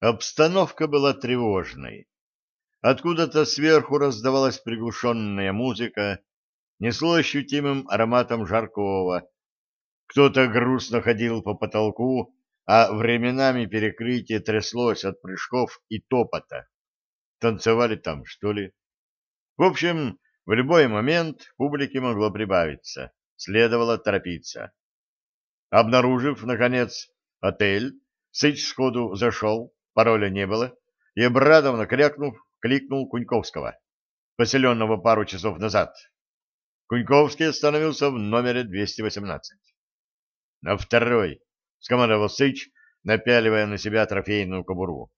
Обстановка была тревожной. Откуда-то сверху раздавалась приглушенная музыка, несло ощутимым ароматом жаркого. Кто-то грустно ходил по потолку, а временами перекрытие тряслось от прыжков и топота. Танцевали там, что ли? В общем, в любой момент публике могло прибавиться. Следовало торопиться. Обнаружив, наконец, отель, Сыч сходу зашел, пароля не было, и, обрадованно крякнув, кликнул Куньковского, поселенного пару часов назад. Куньковский остановился в номере 218. «На второй!» — скомандовал Сыч, напяливая на себя трофейную кобуру.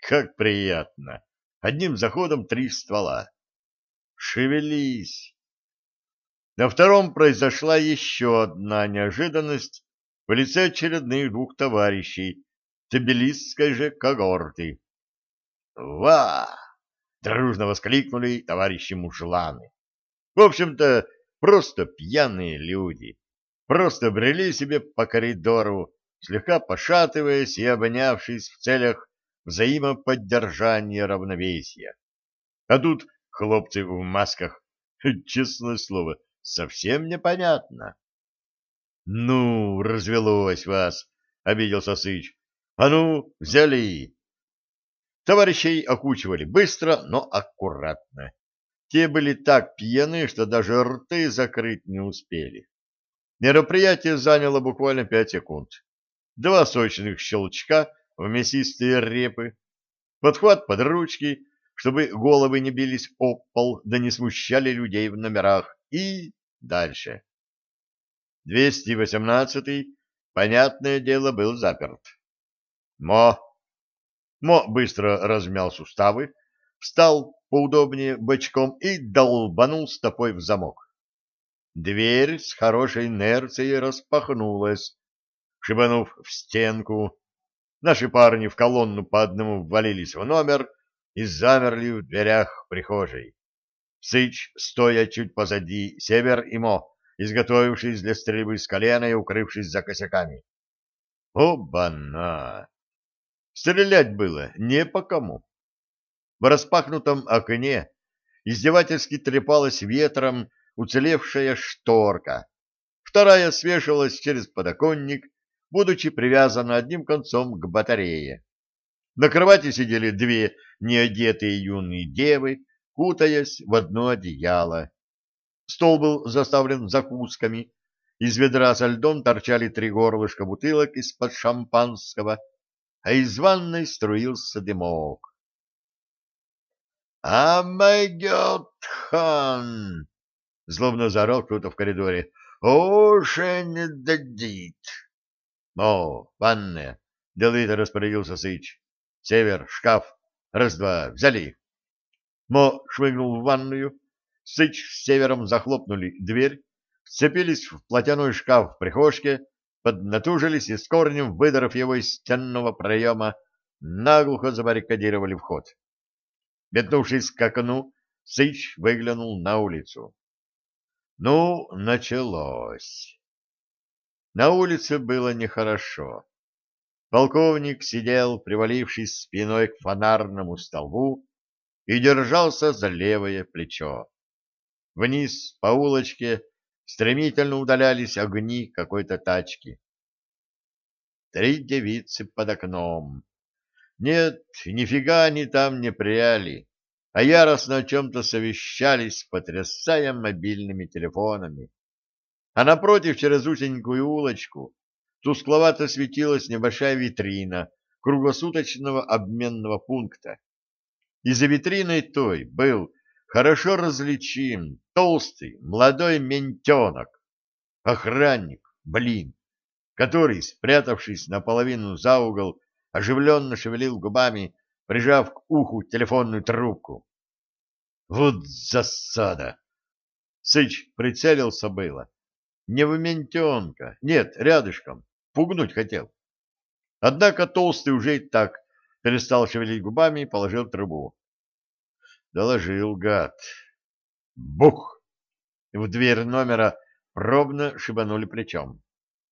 «Как приятно! Одним заходом три ствола. Шевелись!» На втором произошла еще одна неожиданность в лице очередных двух товарищей, тбилисской же когорты. «Ва!» — дружно воскликнули товарищи мужланы. В общем-то, просто пьяные люди. Просто брели себе по коридору, слегка пошатываясь и обнявшись в целях взаимоподдержания равновесия. А тут хлопцы в масках, честное слово, совсем непонятно. — Ну, развелось вас, — обиделся Сыч. — А ну, взяли. Товарищей окучивали быстро, но аккуратно. Те были так пьяны, что даже рты закрыть не успели. Мероприятие заняло буквально пять секунд. Два сочных щелчка в мясистые репы, подхват под ручки, чтобы головы не бились об пол, да не смущали людей в номерах, и дальше. 218-й, понятное дело, был заперт. Мо! Мо быстро размял суставы, встал поудобнее бочком и долбанул стопой в замок. Дверь с хорошей инерцией распахнулась, шибанув в стенку. Наши парни в колонну по одному ввалились в номер и замерли в дверях прихожей. Сыч, стоя чуть позади, Север и Мо, изготовившись для стрельбы с колена и укрывшись за косяками. Оба-на! Стрелять было не по кому. В распахнутом окне издевательски трепалась ветром уцелевшая шторка. Вторая свешивалась через подоконник, будучи привязана одним концом к батарее. На кровати сидели две неодетые юные девы, кутаясь в одно одеяло. Стол был заставлен закусками. Из ведра со льдом торчали три горлышка бутылок из-под шампанского, а из ванной струился дымок. «Амайгетхан!» — злобно заорал кто-то в коридоре. «Уже не дадит!» «О, ванная!» — деловито распорядился Сыч. «Север, шкаф! Раз-два, взяли!» Мо шмыгнул в ванную, Сыч с Севером захлопнули дверь, вцепились в платяной шкаф в прихожке, поднатужились и с корнем, выдрав его из стенного проема, наглухо забаррикадировали вход. Метнувшись к окну, Сыч выглянул на улицу. Ну, началось. На улице было нехорошо. Полковник сидел, привалившись спиной к фонарному столбу, и держался за левое плечо. Вниз по улочке стремительно удалялись огни какой-то тачки. Три девицы под окном. Нет, нифига они там не пряли, а яростно о чем-то совещались, потрясая мобильными телефонами. А напротив, через узенькую улочку, тускловато светилась небольшая витрина круглосуточного обменного пункта. И за витриной той был хорошо различим толстый молодой ментенок, охранник, блин, который, спрятавшись наполовину за угол, оживленно шевелил губами, прижав к уху телефонную трубку. Вот засада! Сыч прицелился было. Не в ментенка, нет, рядышком, пугнуть хотел. Однако толстый уже и так перестал шевелить губами и положил трубу. Доложил гад. Бух! В дверь номера пробно шибанули плечом.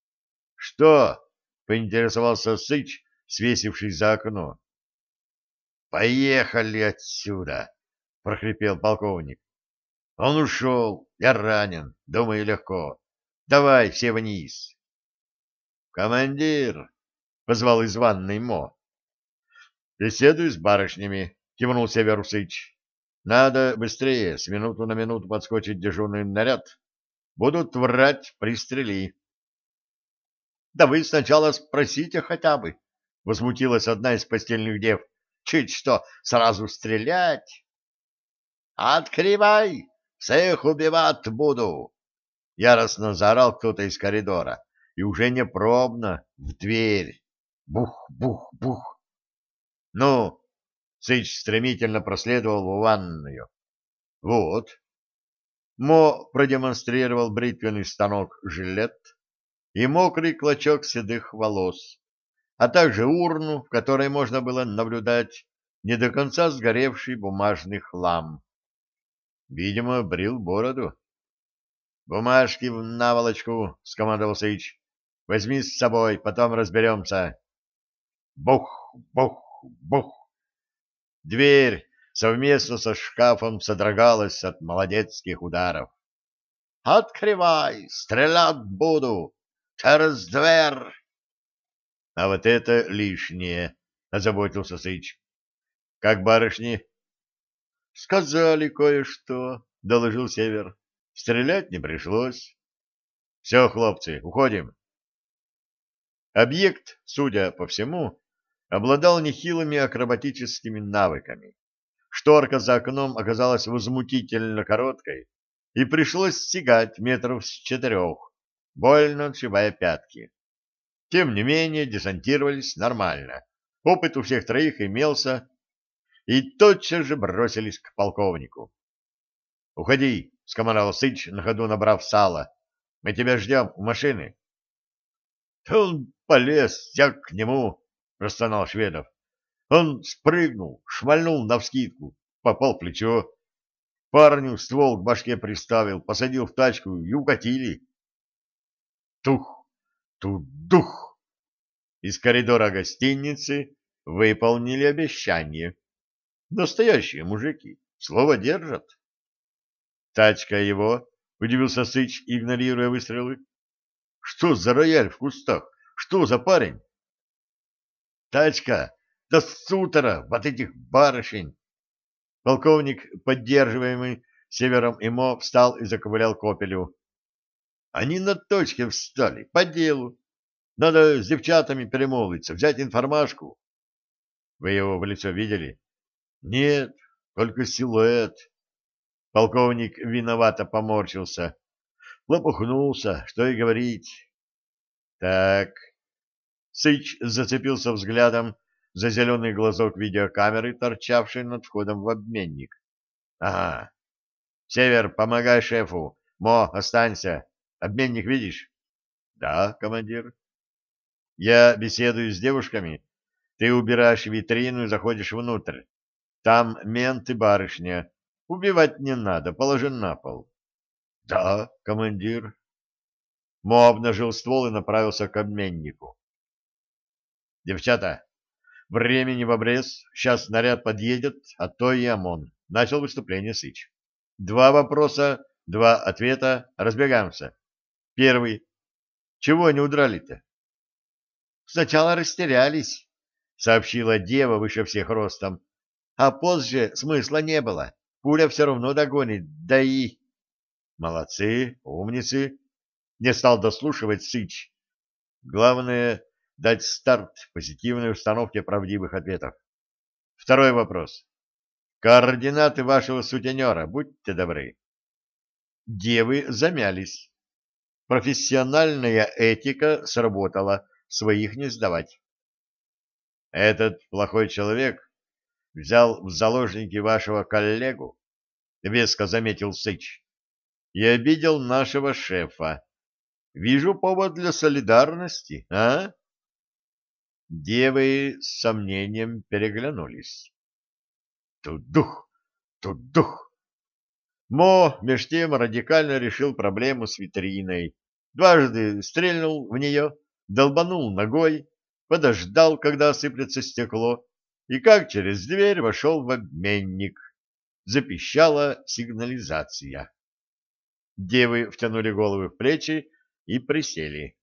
— Что? — поинтересовался Сыч, свесившись за окно. «Поехали отсюда!» — прохрипел полковник. «Он ушел, я ранен, думаю, легко. Давай все вниз!» «Командир!» — позвал из ванной Мо. «Беседуй с барышнями», — кивнул Север Усыч. «Надо быстрее, с минуту на минуту подскочить дежурный наряд. Будут врать, пристрели». «Да вы сначала спросите хотя бы», — возмутилась одна из постельных дев. «Чуть что, сразу стрелять». «Открывай! Всех убивать буду!» Яростно заорал кто-то из коридора, и уже не пробно, в дверь. Бух, бух, бух. «Ну!» — Сыч стремительно проследовал в ванную. «Вот». Мо продемонстрировал бритвенный станок-жилет и мокрый клочок седых волос, а также урну, в которой можно было наблюдать не до конца сгоревший бумажный хлам. Видимо, брил бороду. «Бумажки в наволочку!» — скомандовал Сыч. «Возьми с собой, потом разберемся». Бух, бух, бух. Дверь совместно со шкафом содрогалась от молодецких ударов. «Открывай! Стрелять буду! Через дверь!» «А вот это лишнее!» — озаботился Сыч. «Как барышни?» «Сказали кое-что», — доложил Север. «Стрелять не пришлось». «Все, хлопцы, уходим». Объект, судя по всему, обладал нехилыми акробатическими навыками. Шторка за окном оказалась возмутительно короткой, и пришлось стегать метров с четырех, больно отшибая пятки. Тем не менее, десантировались нормально. Опыт у всех троих имелся, и тотчас же бросились к полковнику. — Уходи, — скомандовал Сыч, на ходу набрав сало. — Мы тебя ждем у машины. — Он полез, я к нему, — простонал Шведов. Он спрыгнул, шмальнул навскидку, попал в плечо. Парню ствол к башке приставил, посадил в тачку и укатили. Тух, дух. Из коридора гостиницы выполнили обещание. Настоящие мужики. Слово держат. Тачка его, удивился Сыч, игнорируя выстрелы. Что за рояль в кустах? Что за парень? Тачка, да сутора, вот этих барышень. Полковник, поддерживаемый Севером Имо, встал и заковылял к опелю. Они на точке встали, по делу. Надо с девчатами перемолвиться, взять информашку. Вы его в лицо видели? Нет, только силуэт. Полковник виновато поморщился. Лопухнулся, что и говорить. Так. Сыч зацепился взглядом за зеленый глазок видеокамеры, торчавшей над входом в обменник. Ага. Север, помогай шефу. Мо, останься. Обменник видишь? Да, командир. Я беседую с девушками. Ты убираешь витрину и заходишь внутрь. Там мент и барышня. Убивать не надо, положи на пол. Да, командир. Мо обнажил ствол и направился к обменнику. Девчата, времени в обрез. Сейчас наряд подъедет, а то и ОМОН. Начал выступление Сыч. Два вопроса, два ответа. Разбегаемся. Первый. Чего они удрали-то? Сначала растерялись, сообщила дева выше всех ростом. А позже смысла не было. Пуля все равно догонит, да и... Молодцы, умницы. Не стал дослушивать Сыч. Главное — дать старт позитивной установке правдивых ответов. Второй вопрос. Координаты вашего сутенера, будьте добры. Девы замялись. Профессиональная этика сработала, своих не сдавать. Этот плохой человек взял в заложники вашего коллегу, — веско заметил Сыч, — и обидел нашего шефа. Вижу повод для солидарности, а? Девы с сомнением переглянулись. Тут дух, тут дух. Мо меж тем радикально решил проблему с витриной. Дважды стрельнул в нее, долбанул ногой, подождал, когда осыплется стекло, и как через дверь вошел в обменник. Запищала сигнализация. Девы втянули головы в плечи и присели.